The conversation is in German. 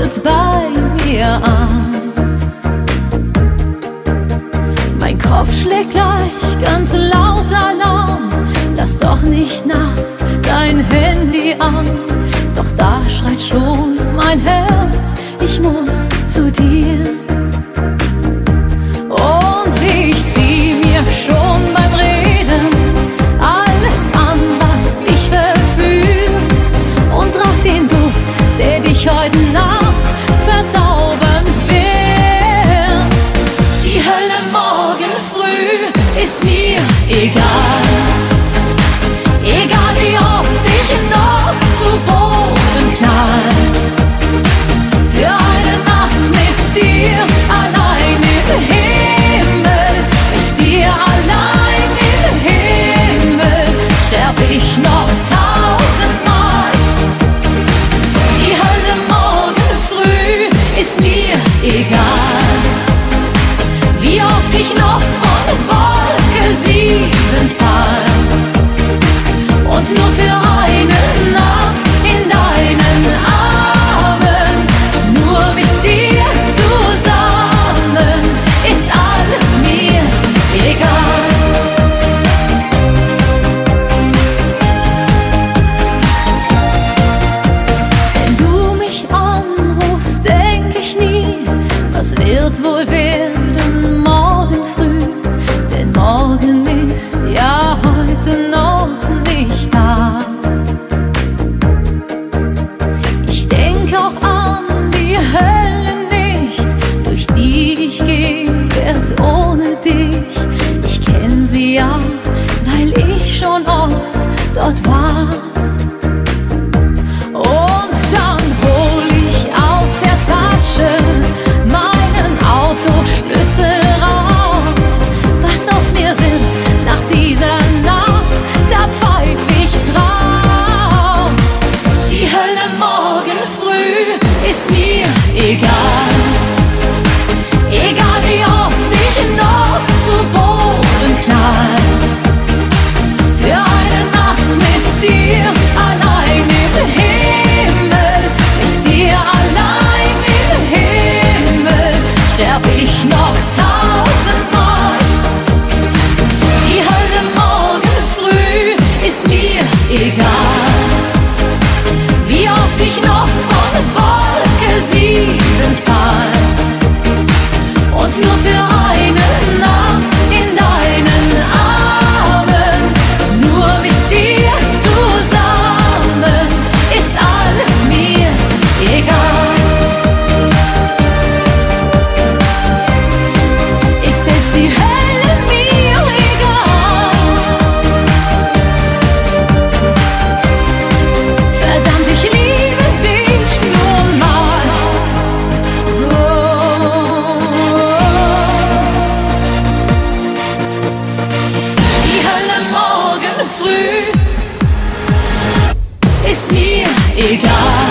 tritt bei mir an. Mein Kopf schlägt gleich ganz laut Alarm. Lass doch nicht nachts dein Handy an. Doch da schreit schon mein Herz, ich muss zu dir. Und ich zieh mir schon beim Reden alles an, was dich verführt. Und trag den Duft, der dich heute Nacht no fun. früh. Ist mir egal.